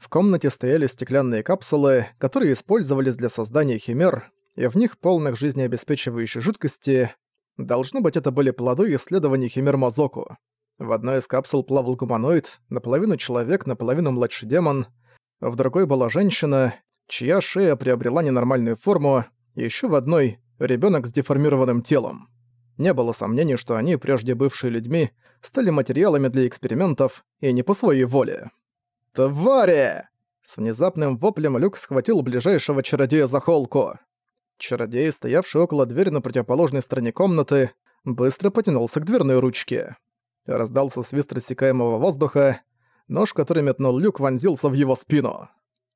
В комнате стояли стеклянные капсулы, которые использовались для создания химер, и в них полных жизнеобеспечивающей жидкости. Должно быть, это были плоды исследований химер Мазоку. В одной из капсул плавал гуманоид, наполовину человек, наполовину младший демон. В другой была женщина, чья шея приобрела ненормальную форму, и ещё в одной — ребёнок с деформированным телом. Не было сомнений, что они, прежде бывшие людьми, стали материалами для экспериментов и не по своей воле. «Твари!» С внезапным воплем Люк схватил ближайшего чародея за холку. Чародей, стоявший около двери на противоположной стороне комнаты, быстро потянулся к дверной ручке. Раздался свист рассекаемого воздуха, нож, который метнул Люк, вонзился в его спину.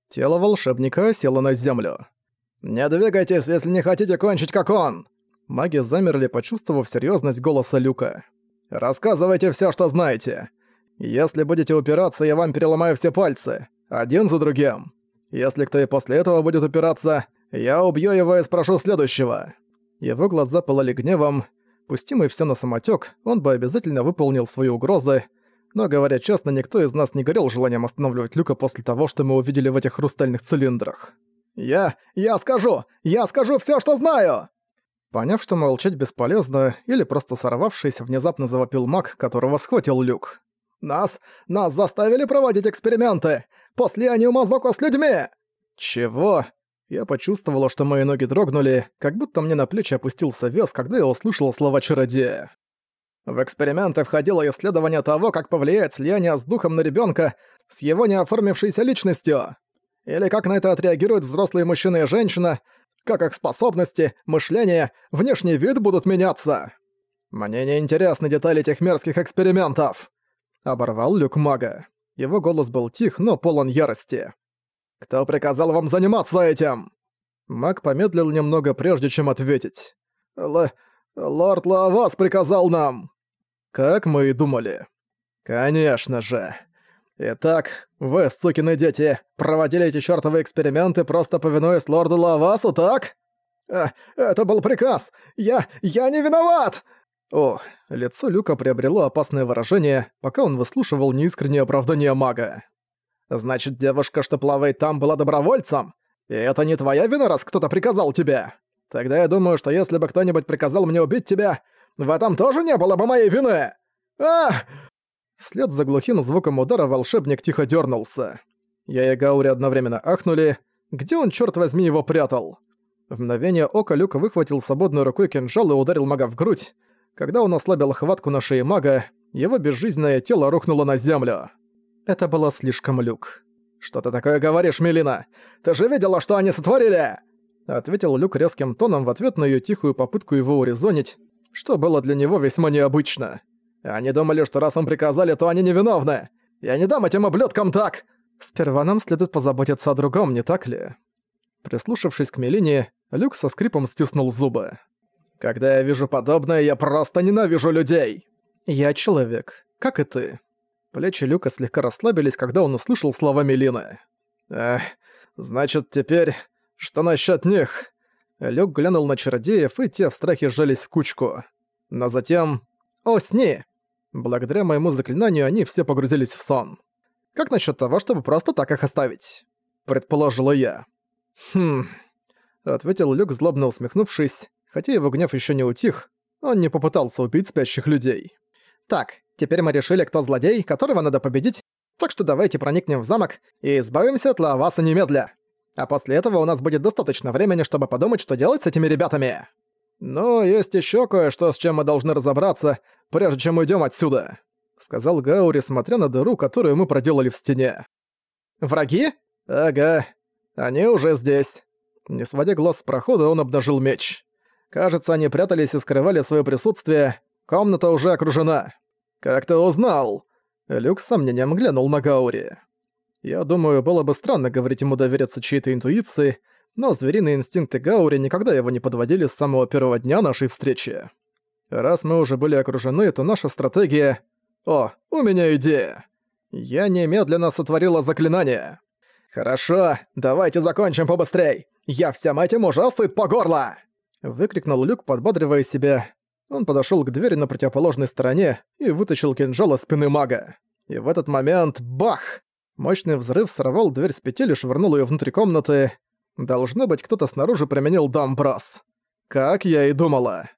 Тело волшебника село на землю. «Не двигайтесь, если не хотите кончить, как он!» Маги замерли, почувствовав серьезность голоса Люка. «Рассказывайте все, что знаете. Если будете упираться, я вам переломаю все пальцы. Один за другим. Если кто и после этого будет упираться, я убью его и спрошу следующего». Его глаза пылали гневом. Пустимый все на самотек, он бы обязательно выполнил свои угрозы, но, говоря честно, никто из нас не горел желанием останавливать Люка после того, что мы увидели в этих хрустальных цилиндрах. «Я... я скажу! Я скажу все, что знаю!» Поняв, что молчать бесполезно, или просто сорвавшись, внезапно завопил маг, которого схватил Люк. «Нас... нас заставили проводить эксперименты! После они Мазоко с людьми!» «Чего?» Я почувствовала, что мои ноги дрогнули, как будто мне на плечи опустился вес, когда я услышала слова чародея. В эксперименты входило исследование того, как повлияет слияние с духом на ребенка с его неоформившейся личностью. Или как на это отреагируют взрослые мужчина и женщина, как их способности, мышление, внешний вид будут меняться. Мне не интересны детали этих мерзких экспериментов. Оборвал люк мага. Его голос был тих, но полон ярости. «Кто приказал вам заниматься этим?» Маг помедлил немного, прежде чем ответить. «Л... Лорд Лавас приказал нам!» Как мы и думали. «Конечно же!» «Итак, вы, сукины дети, проводили эти чёртовы эксперименты, просто повинуясь лорду Лавасу, так?» «Э, это был приказ! Я... я не виноват!» О, лицо Люка приобрело опасное выражение, пока он выслушивал неискреннее оправдание мага. «Значит, девушка, что плавает там, была добровольцем? И это не твоя вина, раз кто-то приказал тебе? Тогда я думаю, что если бы кто-нибудь приказал мне убить тебя, в этом тоже не было бы моей вины! Ах!» Вслед за глухим звуком удара волшебник тихо дернулся. Я и Гаури одновременно ахнули. Где он, черт возьми, его прятал? В мгновение ока Люка выхватил свободной рукой кинжал и ударил мага в грудь. Когда он ослабил хватку на шее мага, его безжизненное тело рухнуло на землю. Это было слишком Люк. «Что ты такое говоришь, Мелина? Ты же видела, что они сотворили?» Ответил Люк резким тоном в ответ на ее тихую попытку его урезонить, что было для него весьма необычно. Они думали, что раз им приказали, то они невиновны. Я не дам этим ублюдкам так! Сперва нам следует позаботиться о другом, не так ли? Прислушавшись к Мелине, Люк со скрипом стиснул зубы. «Когда я вижу подобное, я просто ненавижу людей!» «Я человек, как и ты». Плечи Люка слегка расслабились, когда он услышал слова Мелины. «Эх, значит, теперь... Что насчет них?» Люк глянул на чародеев, и те в страхе сжались в кучку. Но затем... «О, сни!» Благодаря моему заклинанию они все погрузились в сон. Как насчет того, чтобы просто так их оставить? Предположила я. Хм... Ответил Люк, злобно усмехнувшись, хотя его гнев еще не утих, он не попытался убить спящих людей. Так, теперь мы решили, кто злодей, которого надо победить, так что давайте проникнем в замок и избавимся от Лаваса немедля. А после этого у нас будет достаточно времени, чтобы подумать, что делать с этими ребятами. Но есть еще кое-что, с чем мы должны разобраться, прежде чем уйдем отсюда», — сказал Гаури, смотря на дыру, которую мы проделали в стене. «Враги? Ага. Они уже здесь». Не сводя глаз с прохода, он обнажил меч. Кажется, они прятались и скрывали свое присутствие. Комната уже окружена. «Как ты узнал?» Люк с сомнением глянул на Гаури. Я думаю, было бы странно говорить ему довериться чьей-то интуиции, но звериные инстинкты Гаури никогда его не подводили с самого первого дня нашей встречи. Раз мы уже были окружены, то наша стратегия... О, у меня идея. Я немедленно сотворила заклинание. Хорошо, давайте закончим побыстрей. Я всем этим уже сыт по горло! Выкрикнул Люк, подбадривая себя. Он подошёл к двери на противоположной стороне и вытащил кинжал из спины мага. И в этот момент — бах! Мощный взрыв сорвал дверь с петель и швырнул ее внутрь комнаты. Должно быть, кто-то снаружи применил дамбрас. Как я и думала.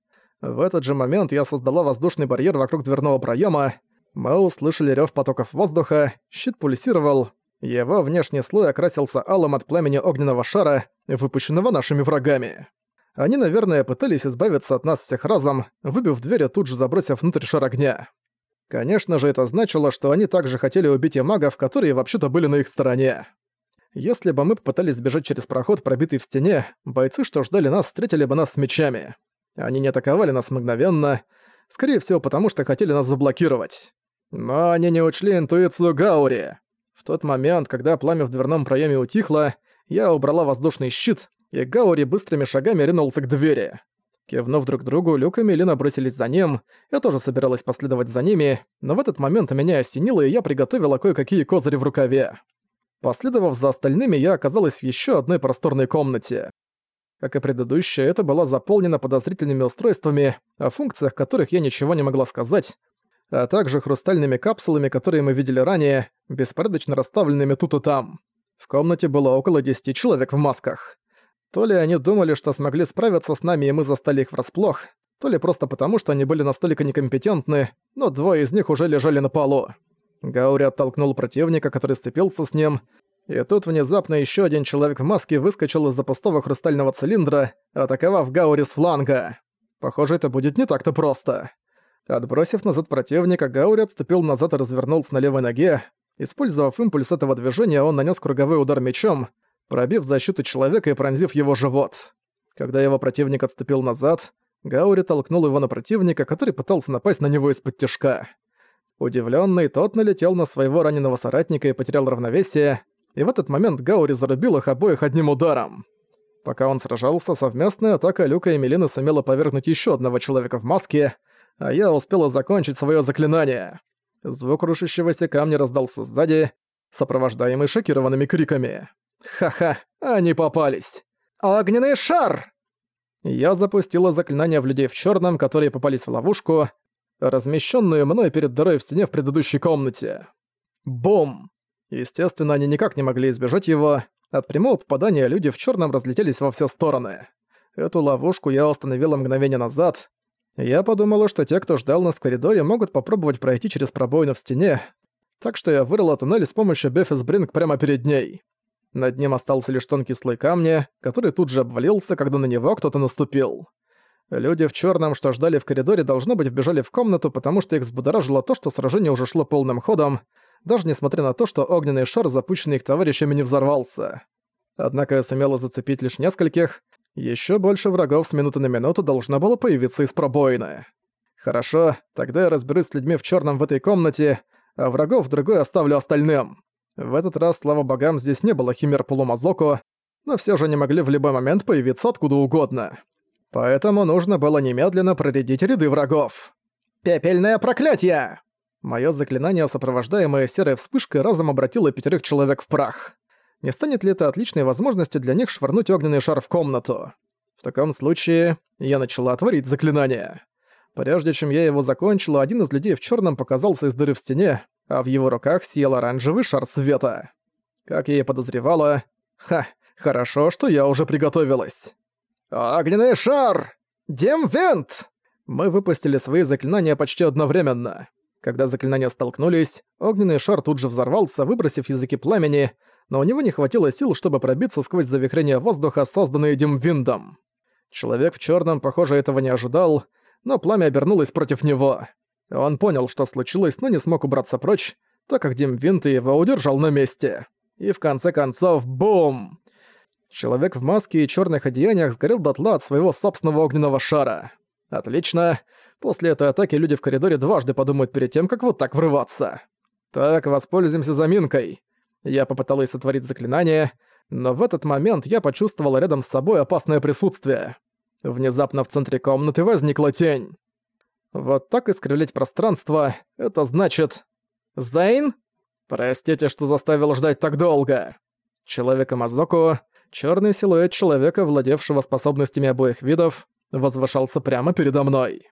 В этот же момент я создала воздушный барьер вокруг дверного проема. Мы услышали рев потоков воздуха, щит пульсировал, его внешний слой окрасился алым от пламени огненного шара, выпущенного нашими врагами. Они, наверное, пытались избавиться от нас всех разом, выбив дверь и тут же забросив внутрь шар огня. Конечно же, это значило, что они также хотели убить и магов, которые вообще-то были на их стороне. Если бы мы попытались сбежать через проход, пробитый в стене, бойцы, что ждали нас, встретили бы нас с мечами. Они не атаковали нас мгновенно, скорее всего потому, что хотели нас заблокировать. Но они не учли интуицию Гаури. В тот момент, когда пламя в дверном проеме утихло, я убрала воздушный щит, и Гаури быстрыми шагами ринулся к двери. Кивнув друг другу, Люк и Мелина бросились за ним. Я тоже собиралась последовать за ними, но в этот момент меня осенило, и я приготовила кое-какие козыри в рукаве. Последовав за остальными, я оказалась в еще одной просторной комнате. Как и предыдущая, это была заполнена подозрительными устройствами, о функциях которых я ничего не могла сказать, а также хрустальными капсулами, которые мы видели ранее, беспорядочно расставленными тут и там. В комнате было около 10 человек в масках. То ли они думали, что смогли справиться с нами, и мы застали их врасплох, то ли просто потому, что они были настолько некомпетентны, но двое из них уже лежали на полу. Гаури оттолкнул противника, который сцепился с ним, и тут внезапно еще один человек в маске выскочил из-за пустого хрустального цилиндра, атаковав Гаури с фланга. Похоже, это будет не так-то просто. Отбросив назад противника, Гаури отступил назад и развернулся на левой ноге. Использовав импульс этого движения, он нанес круговой удар мечом, пробив защиту человека и пронзив его живот. Когда его противник отступил назад, Гаури толкнул его на противника, который пытался напасть на него из-под тяжка. Удивленный, тот налетел на своего раненого соратника и потерял равновесие, и в этот момент Гаури зарубил их обоих одним ударом. Пока он сражался, совместная атака Люка и Мелины сумела повергнуть еще одного человека в маске, а я успела закончить свое заклинание. Звук рушащегося камня раздался сзади, сопровождаемый шокированными криками. Ха-ха, они попались. Огненный шар! Я запустила заклинание в людей в черном, которые попались в ловушку, размещенную мной перед дырой в стене в предыдущей комнате. Бум! Естественно, они никак не могли избежать его. От прямого попадания люди в черном разлетелись во все стороны. Эту ловушку я установила мгновение назад. Я подумала, что те, кто ждал нас в коридоре, могут попробовать пройти через пробоину в стене, так что я вырыла туннель с помощью Бефис Бринг прямо перед ней. Над ним остался лишь тонкий слой камня, который тут же обвалился, когда на него кто-то наступил. Люди в черном, что ждали в коридоре, должно быть, вбежали в комнату, потому что их взбудоражило то, что сражение уже шло полным ходом, даже несмотря на то, что огненный шар, запущенный их товарищами, не взорвался. Однако я сумела зацепить лишь нескольких, еще больше врагов с минуты на минуту должно было появиться из пробоины. Хорошо, тогда я разберусь с людьми в черном в этой комнате, а врагов в другой оставлю остальным. В этот раз, слава богам, здесь не было химер полумазоку, но все же они могли в любой момент появиться откуда угодно. Поэтому нужно было немедленно проредить ряды врагов. «Пепельное проклятие!» Моё заклинание, сопровождаемое серой вспышкой, разом обратило пятерых человек в прах. Не станет ли это отличной возможностью для них швырнуть огненный шар в комнату? В таком случае я начала творить заклинание. Прежде чем я его закончила, один из людей в черном показался из дыры в стене, а в его руках съел оранжевый шар света. Как я и подозревала... Ха, хорошо, что я уже приготовилась. «Огненный шар! Демвент!» Мы выпустили свои заклинания почти одновременно. Когда заклинания столкнулись, огненный шар тут же взорвался, выбросив языки пламени, но у него не хватило сил, чтобы пробиться сквозь завихрение воздуха, созданное Демвиндом. Человек в черном, похоже, этого не ожидал, но пламя обернулось против него. Он понял, что случилось, но не смог убраться прочь, так как Дим Винт его удержал на месте. И в конце концов, бум! Человек в маске и черных одеяниях сгорел дотла от своего собственного огненного шара. Отлично. После этой атаки люди в коридоре дважды подумают перед тем, как вот так врываться. Так, воспользуемся заминкой. Я попыталась сотворить заклинание, но в этот момент я почувствовала рядом с собой опасное присутствие. Внезапно в центре комнаты возникла тень. Вот так искривлять пространство — это значит... Зейн? Простите, что заставил ждать так долго. Человека Мазоку, черный силуэт человека, владевшего способностями обоих видов, возвышался прямо передо мной.